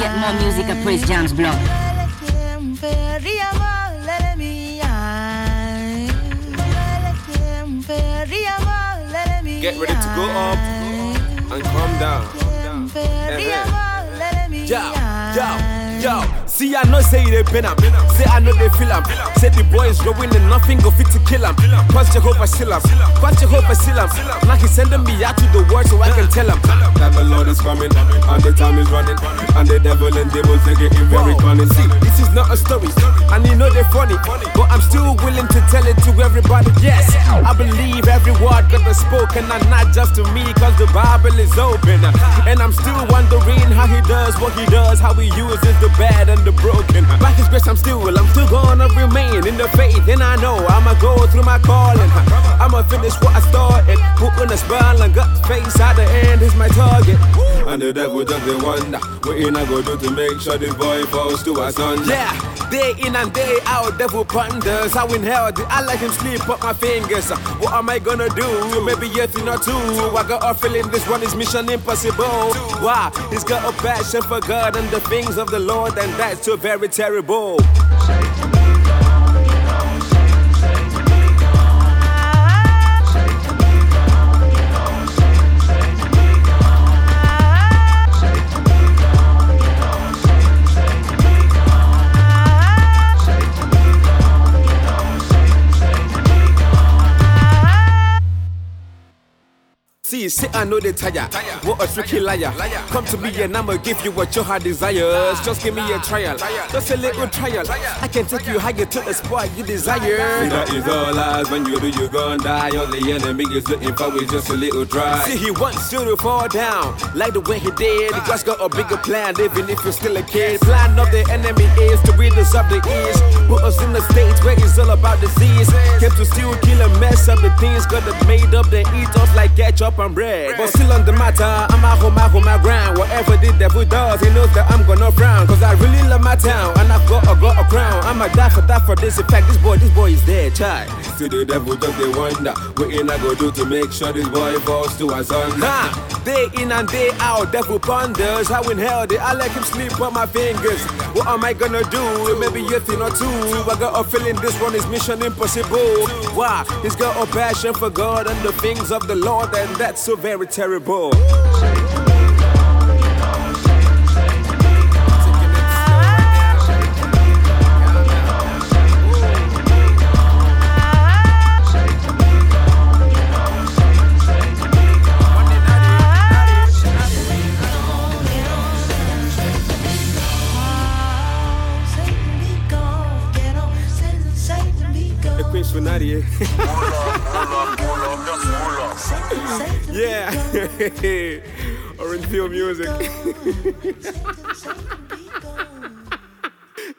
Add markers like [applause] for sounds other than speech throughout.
Get more music at Prince John's blog. Get ready to go up and calm down. Yeah, yeah. See, I know say they been up. Say I know they feel am. Say the boys growing and nothing go fit to kill am. Cause Jehovah still am. Cause Jehovah still am. Now he's sending me out to the world so I can tell him. That the Lord is coming and the time is running. And the devil and demons are getting very cunning. See, this is not a story. And you know they're funny. But I'm still willing to tell it to everybody. Yes, I believe every has spoken and not just to me. Cause the Bible is open. And I'm still wondering how he does what he does. How he uses the bad and the broken. By his grace, I'm still, I'm still gonna remain in the faith. And I know I'ma go through my calling. I'ma finish what I started. Putting a smile on God's face at the end is my target. And the devil doesn't wonder what you I go do to make sure the boy falls to our son. Yeah, day in and day out, devil ponders. How in hell did I let him sleep up my fingers? Uh, what am I gonna do? Maybe a thing or two. I got a feeling this one is mission impossible. Why? He's got a passion for God and the things of the Lord, and that's so very terrible. See, say I know they tire. What a tricky liar. Come to me and I'ma give you what your heart desires. Just give me a trial, just a little trial. I can take you higher to the spot you desire. See, that is all lies. When you do, you gon' die. All the enemy is looking for is just a little try. See, he wants you to fall down like the way he did. God's got a bigger plan, even if you're still a kid. Plan of the enemy is to rid us of the east. Put us in the states where it's all about disease. Came to steal, kill, and mess up the things. Got it made up, they eat us like ketchup and bread. But still on the matter, I'm a home, I hold my ground. Whatever the devil does, he knows that I'm gonna frown. Cause I really love my town, and I've got a, got a crown. I'ma die for that for this. In fact, this boy, this boy is dead, child. To the devil, just they wonder what in I go do to make sure this boy falls to our son. Huh? Day in and day out, devil ponders how in hell did I let him sleep on my fingers? What am I gonna do? Maybe a thing or two. I got a feeling this one is mission impossible. Why? He's got a passion for God and the things of the Lord, and that's so very terrible. pinched for nadie. Eh? [laughs] yeah. [laughs] Orange Peel Music. [laughs]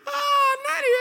Ah, oh, nadie. Eh?